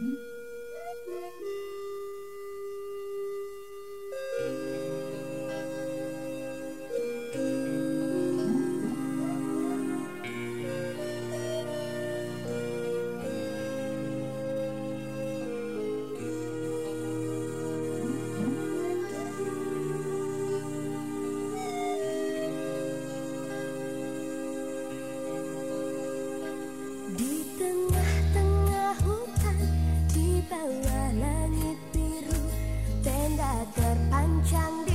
Mm-hmm. Bawah langit biru Tenda terpancang di